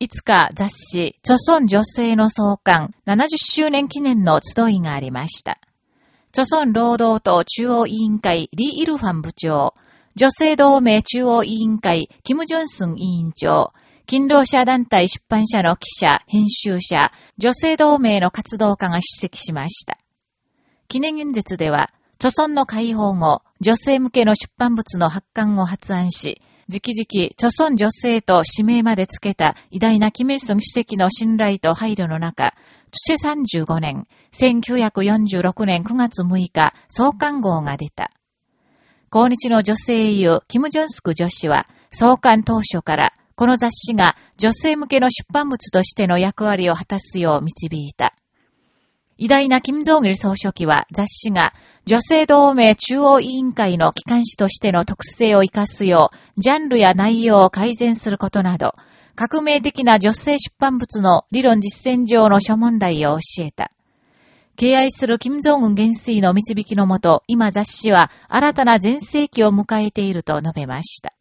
いつか雑誌、著村女性の創刊70周年記念の集いがありました。著村労働党中央委員会リ・イルファン部長、女性同盟中央委員会キム・ジョンスン委員長、勤労者団体出版社の記者、編集者、女性同盟の活動家が出席しました。記念演説では、著村の解放後、女性向けの出版物の発刊を発案し、直々、著村女性と指名までつけた偉大なキム・イルソン主席の信頼と配慮の中、土35年、1946年9月6日、創刊号が出た。今日の女性英雄、キム・ジョンスク女子は、創刊当初から、この雑誌が女性向けの出版物としての役割を果たすよう導いた。偉大な金正義総書記は雑誌が女性同盟中央委員会の機関紙としての特性を活かすよう、ジャンルや内容を改善することなど、革命的な女性出版物の理論実践上の諸問題を教えた。敬愛する金正恩元帥の導きのもと、今雑誌は新たな前世紀を迎えていると述べました。